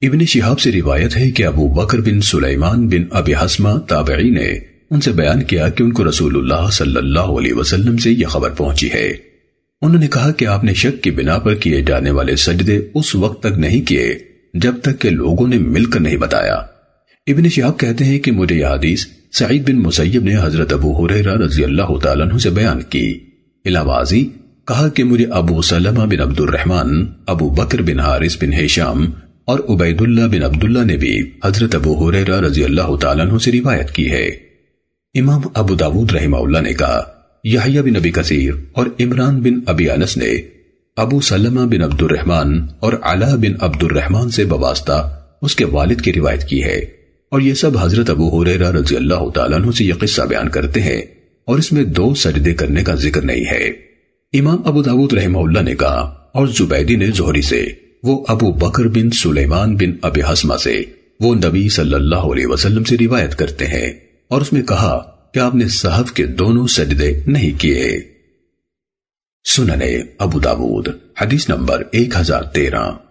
ابن شہاب سے روایت ہے کہ ابو بکر بن سلیمان بن ابی حسمہ تابعی نے ان سے بیان کیا کہ ان کو رسول اللہ صلی اللہ علیہ وسلم سے یہ خبر پہنچی ہے۔ انہوں نے کہا کہ آپ نے شک کی بنا پر کیے جانے والے سجدے اس وقت تک نہیں کیے جب تک کہ لوگوں نے مل کر نہیں بتایا۔ ابن شہاب کہتے ہیں کہ مجھے یہ حدیث سعید بن مسیب نے حضرت ابو حریرہ رضی اللہ تعالیٰ عنہ سے بیان کی۔ علاوازی، کہا کہ مجھے ابو سلمہ بن عبد بن حارث اور عبید اللہ بن عبداللہ نے بھی حضرت ابو حریرہ رضی اللہ تعالیٰ عنہ سے روایت کی ہے۔ امام ابو داود رحمہ اللہ نے کہا، یحییٰ بن ابی کثیر اور عمران بن ابی انس نے ابو سلمہ بن عبد الرحمن اور علا بن عبد الرحمن سے بواسطہ اس کے والد کی روایت کی ہے۔ اور یہ سب حضرت ابو حریرہ رضی اللہ تعالیٰ عنہ سے یہ قصہ بیان کرتے ہیں اور اس میں دو سجدے کرنے کا ذکر نہیں ہے امام ابو داود رحمہ اللہ نے کہا اور زبیدی نے زہری سے وہ ابو بکر بن سلیمان بن ابی حسمہ سے وہ نبی صلی اللہ علیہ وسلم سے روایت کرتے ہیں